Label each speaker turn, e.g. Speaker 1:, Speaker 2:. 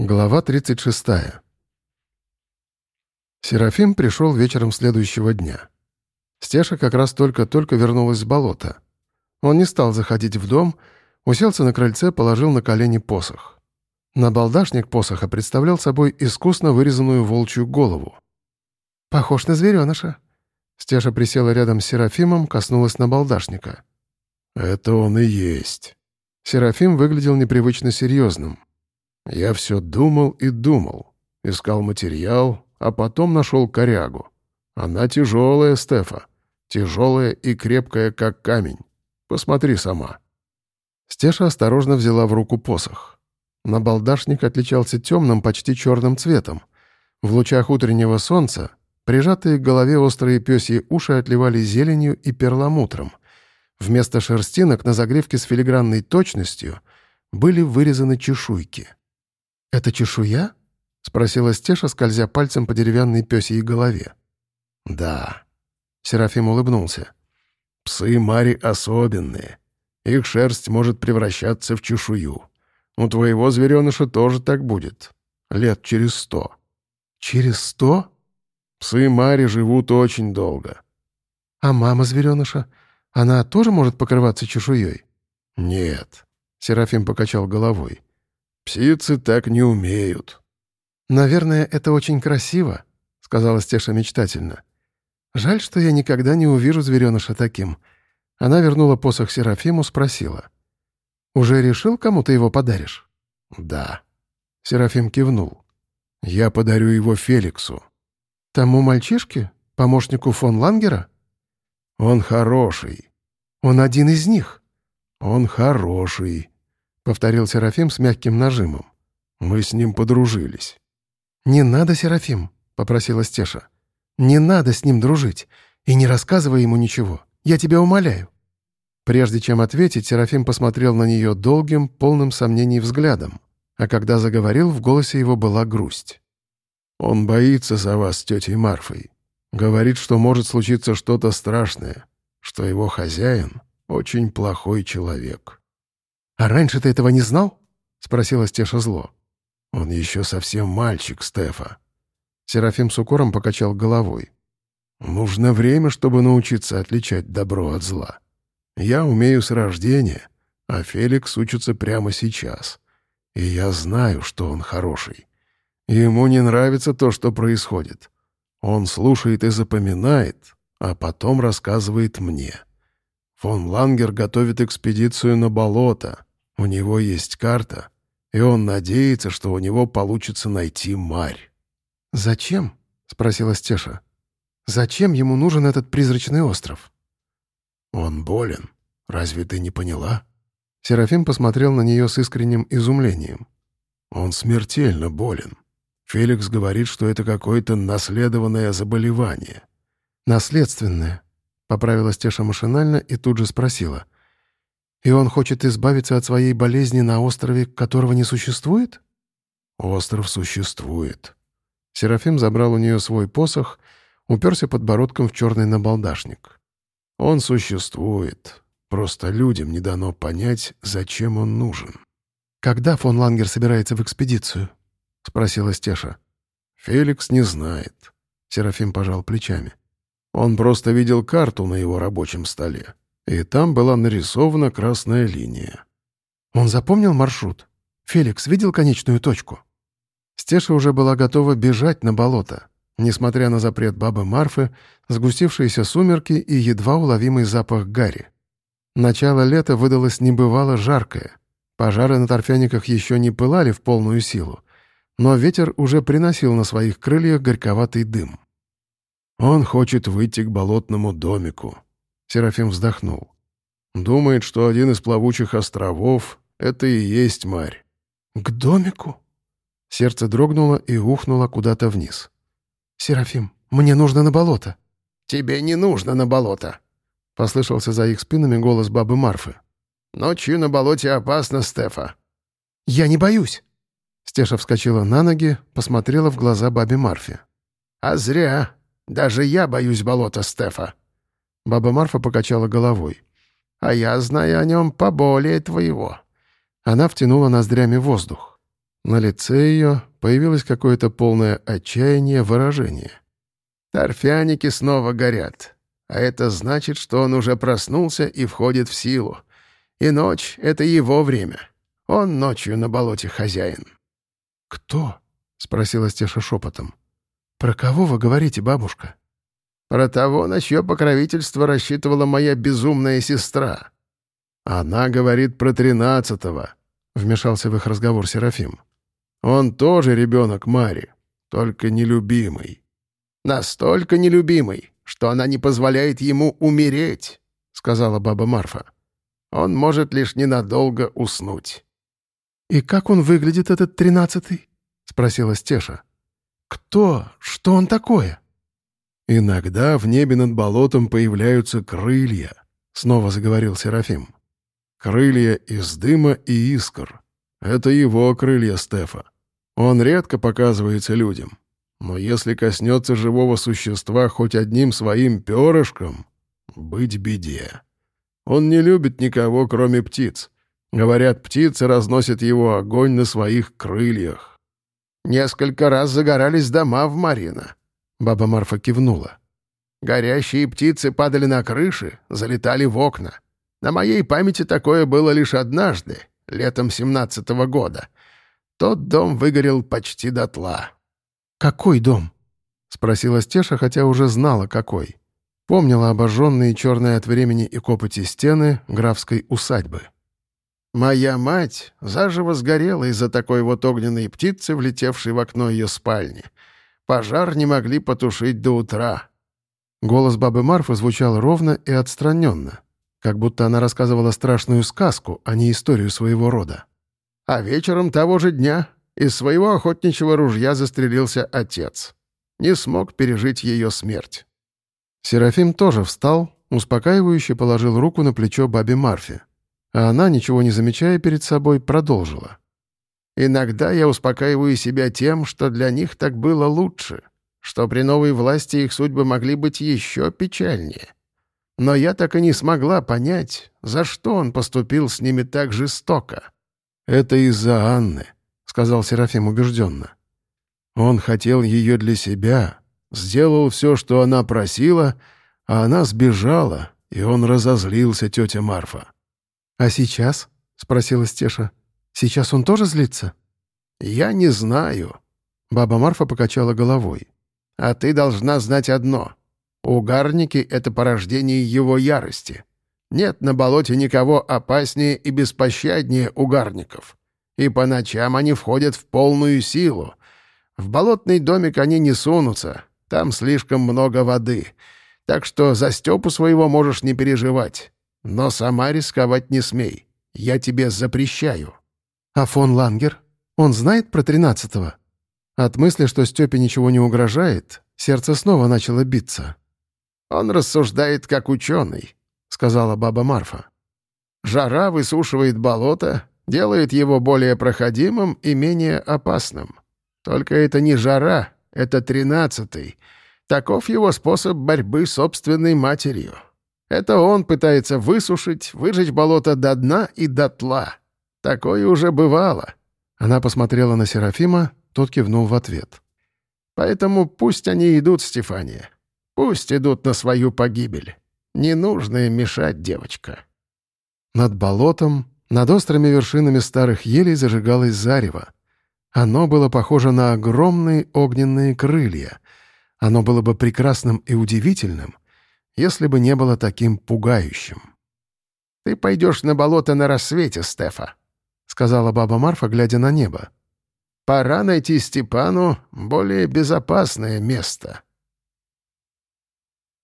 Speaker 1: Глава 36. Серафим пришел вечером следующего дня. Стеша как раз только-только вернулась с болота. Он не стал заходить в дом, уселся на крыльце, положил на колени посох. Набалдашник посоха представлял собой искусно вырезанную волчью голову. «Похож на звереныша». Стеша присела рядом с Серафимом, коснулась набалдашника.
Speaker 2: «Это он и есть».
Speaker 1: Серафим выглядел непривычно серьезным.
Speaker 2: Я все думал и думал. Искал материал, а потом нашел корягу. Она тяжелая, Стефа. Тяжелая и крепкая, как камень. Посмотри сама».
Speaker 1: Стеша осторожно взяла в руку посох. Набалдашник отличался темным, почти черным цветом. В лучах утреннего солнца прижатые к голове острые пёсьи уши отливали зеленью и перламутром. Вместо шерстинок на загривке с филигранной точностью были вырезаны чешуйки — «Это чешуя?» — спросила Стеша, скользя пальцем по деревянной пёсьей голове.
Speaker 2: «Да».
Speaker 1: Серафим улыбнулся.
Speaker 2: «Псы Мари особенные. Их шерсть может превращаться в чешую. У твоего звереныша тоже так будет. Лет через сто».
Speaker 1: «Через сто?»
Speaker 2: «Псы Мари живут очень долго».
Speaker 1: «А мама звереныша? Она тоже может покрываться чешуей?»
Speaker 2: «Нет», —
Speaker 1: Серафим покачал головой.
Speaker 2: Птицы так не умеют».
Speaker 1: «Наверное, это очень красиво», — сказала Стеша мечтательно. «Жаль, что я никогда не увижу звереныша таким». Она вернула посох Серафиму, спросила. «Уже решил, кому ты его подаришь?»
Speaker 2: «Да».
Speaker 1: Серафим кивнул.
Speaker 2: «Я подарю его Феликсу».
Speaker 1: «Тому мальчишке? Помощнику фон Лангера?»
Speaker 2: «Он хороший».
Speaker 1: «Он один из них».
Speaker 2: «Он хороший»,
Speaker 1: повторил Серафим с мягким нажимом.
Speaker 2: «Мы с ним подружились».
Speaker 1: «Не надо, Серафим», — попросила Стеша. «Не надо с ним дружить. И не рассказывай ему ничего. Я тебя умоляю». Прежде чем ответить, Серафим посмотрел на нее долгим, полным сомнений взглядом. А когда заговорил, в голосе его была грусть.
Speaker 2: «Он боится за вас с тетей Марфой. Говорит, что может случиться что-то страшное, что его хозяин — очень плохой человек».
Speaker 1: «А раньше ты этого не знал?» — спросила Стеша зло.
Speaker 2: «Он еще совсем мальчик, Стефа».
Speaker 1: Серафим с укором покачал головой.
Speaker 2: «Нужно время, чтобы научиться отличать добро от зла. Я умею с рождения, а Феликс учится прямо сейчас. И я знаю, что он хороший. Ему не нравится то, что происходит. Он слушает и запоминает, а потом рассказывает мне. Фон Лангер готовит экспедицию на болото, у него есть карта, и он надеется, что у него получится найти Марь.
Speaker 1: «Зачем?» — спросила Стеша. «Зачем ему нужен этот призрачный остров?»
Speaker 2: «Он болен. Разве ты не поняла?»
Speaker 1: Серафим посмотрел на нее с искренним изумлением.
Speaker 2: «Он смертельно болен. Феликс говорит, что это какое-то наследованное заболевание».
Speaker 1: «Наследственное», — поправила Стеша машинально и тут же спросила — и он хочет избавиться от своей болезни на острове, которого не существует?
Speaker 2: Остров существует.
Speaker 1: Серафим забрал у нее свой посох, уперся подбородком в черный набалдашник.
Speaker 2: Он существует. Просто людям не дано понять, зачем он нужен.
Speaker 1: «Когда фон Лангер собирается в экспедицию?» — спросила Стеша.
Speaker 2: «Феликс не знает», — Серафим пожал плечами. «Он просто видел карту на его рабочем столе и там была нарисована красная линия.
Speaker 1: Он запомнил маршрут? Феликс видел конечную точку? Стеша уже была готова бежать на болото, несмотря на запрет бабы Марфы, сгустившиеся сумерки и едва уловимый запах гари. Начало лета выдалось небывало жаркое. Пожары на торфяниках еще не пылали в полную силу, но ветер уже приносил на своих крыльях горьковатый дым.
Speaker 2: «Он хочет выйти к болотному домику», Серафим вздохнул. «Думает, что один из плавучих островов — это и есть Марь».
Speaker 1: «К домику?» Сердце дрогнуло и ухнуло куда-то вниз. «Серафим, мне нужно на болото».
Speaker 3: «Тебе не нужно на болото», —
Speaker 1: послышался за их спинами голос бабы Марфы.
Speaker 3: «Ночью на болоте опасно, Стефа».
Speaker 1: «Я не боюсь». Стеша вскочила на ноги, посмотрела в глаза бабе Марфе.
Speaker 3: «А зря. Даже я боюсь болота, Стефа».
Speaker 1: Баба Марфа покачала головой.
Speaker 3: «А я знаю о нем поболее твоего».
Speaker 1: Она втянула ноздрями воздух. На лице ее появилось какое-то полное отчаяние выражение.
Speaker 3: «Торфяники снова горят. А это значит, что он уже проснулся и входит в силу. И ночь — это его время. Он ночью на болоте хозяин».
Speaker 1: «Кто?» — спросила Стеша шепотом. «Про кого вы говорите, бабушка?»
Speaker 3: «Про того, на чье покровительство рассчитывала моя безумная сестра».
Speaker 2: «Она говорит про тринадцатого», — вмешался в их разговор Серафим. «Он тоже ребенок Мари, только нелюбимый».
Speaker 3: «Настолько нелюбимый, что она не позволяет ему умереть», — сказала баба Марфа. «Он может лишь ненадолго уснуть».
Speaker 1: «И как он выглядит, этот тринадцатый?» — спросила Стеша. «Кто? Что он такое?»
Speaker 2: «Иногда в небе над болотом появляются крылья», — снова заговорил Серафим. «Крылья из дыма и искр. Это его крылья Стефа. Он редко показывается людям, но если коснется живого существа хоть одним своим перышком, быть беде. Он не любит никого, кроме птиц. Говорят, птицы разносят его огонь на своих крыльях.
Speaker 3: Несколько раз загорались дома в Марина. Баба Марфа кивнула. Горящие птицы падали на крыши, залетали в окна. На моей памяти такое было лишь однажды, летом семнадцатого года. Тот дом выгорел почти дотла.
Speaker 1: «Какой дом?» — спросила Стеша, хотя уже знала, какой. Помнила обожженные черные от времени и копоти стены графской усадьбы.
Speaker 3: «Моя мать заживо сгорела из-за такой вот огненной птицы, влетевшей в окно ее спальни. Пожар не могли потушить до утра».
Speaker 1: Голос бабы Марфы звучал ровно и отстраненно, как будто она рассказывала страшную сказку, а не историю своего рода.
Speaker 3: А вечером того же дня из своего охотничьего ружья застрелился отец. Не смог пережить ее смерть.
Speaker 1: Серафим тоже встал, успокаивающе положил руку на плечо бабе Марфе. А она, ничего не замечая перед собой, продолжила.
Speaker 3: «Иногда я успокаиваю себя тем, что для них так было лучше, что при новой власти их судьбы могли быть еще печальнее. Но я так и не смогла понять, за что он поступил с ними так жестоко».
Speaker 2: «Это из-за Анны», сказал Серафим убежденно. Он хотел ее для себя, сделал все, что она просила, а она сбежала, и он разозлился, тетя Марфа.
Speaker 1: «А сейчас?» — спросила Стеша. «Сейчас он тоже злится?»
Speaker 3: «Я не знаю».
Speaker 1: Баба Марфа покачала головой.
Speaker 3: «А ты должна знать одно. Угарники — это порождение его ярости. Нет на болоте никого опаснее и беспощаднее угарников и по ночам они входят в полную силу. В болотный домик они не сунутся, там слишком много воды, так что за Степу своего можешь не переживать. Но сама рисковать не смей, я тебе запрещаю».
Speaker 1: «А фон Лангер? Он знает про тринадцатого?» От мысли, что Степе ничего не угрожает, сердце снова начало биться.
Speaker 3: «Он рассуждает как ученый», — сказала баба Марфа. «Жара высушивает болото, делает его более проходимым и менее опасным. Только это не жара, это тринадцатый. Таков его способ борьбы с собственной матерью. Это он пытается высушить, выжечь болото до дна и до тла. Такое уже бывало.
Speaker 1: Она посмотрела на Серафима, тот кивнул в ответ.
Speaker 3: Поэтому пусть они идут, Стефания. Пусть идут на свою погибель. Не нужно им мешать, девочка.
Speaker 1: Над болотом над острыми вершинами старых елей зажигалось зарево. Оно было похоже на огромные огненные крылья. Оно было бы прекрасным и удивительным, если бы не было таким пугающим.
Speaker 3: «Ты пойдешь на болото на рассвете, Стефа», — сказала баба Марфа, глядя на небо. «Пора найти Степану более безопасное место».